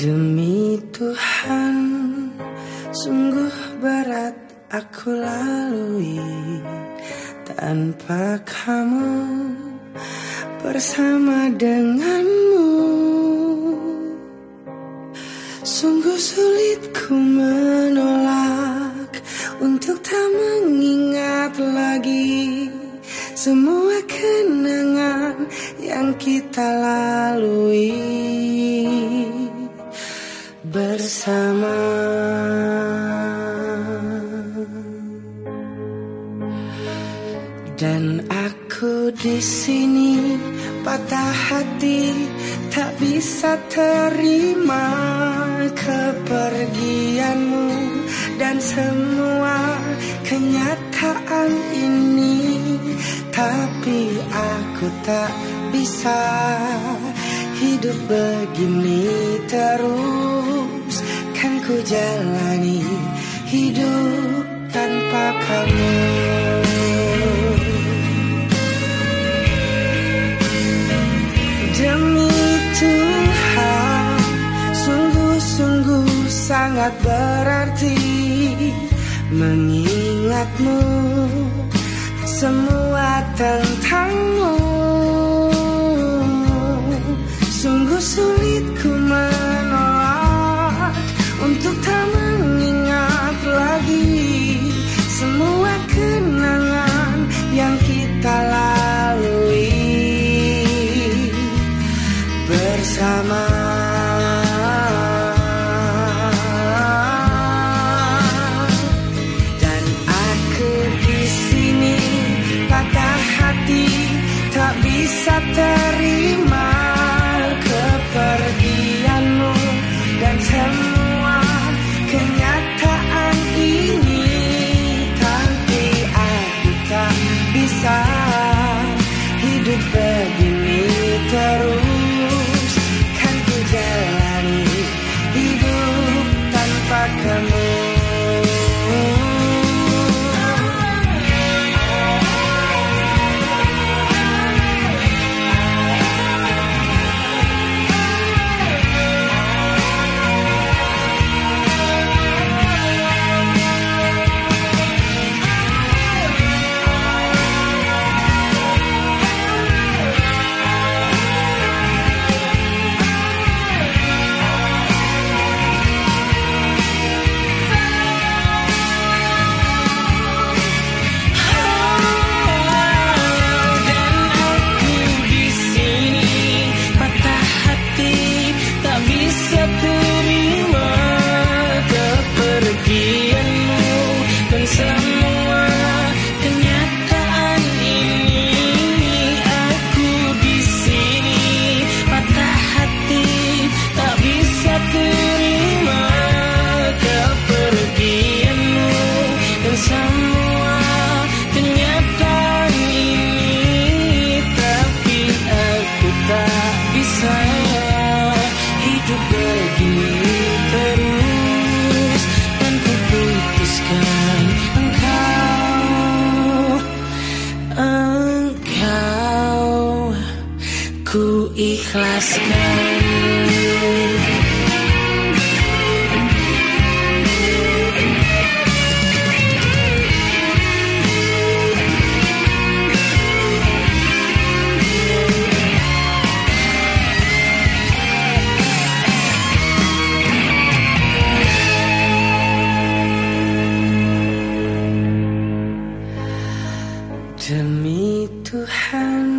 Demi Tuhan, sungguh berat aku lalui tanpa kamu bersama denganmu. Sungguh sulit ku menolak untuk tak mengingat lagi semua kenangan yang kita lalui bersama. Dan aku di sini patah hati tak bisa terima kepergianmu. Dan semua kenyataan ini tapi aku tak bisa hidup begini terus ku jalani hidup tanpa kamu. Demi Tuhan Sungguh-sungguh sangat berarti Mengingatmu. Semua tentangmu terima kepergianmu dan semua kenyataan ini tapi aku tak bisa hidup begini terus ikhlaskan Demi Tuhan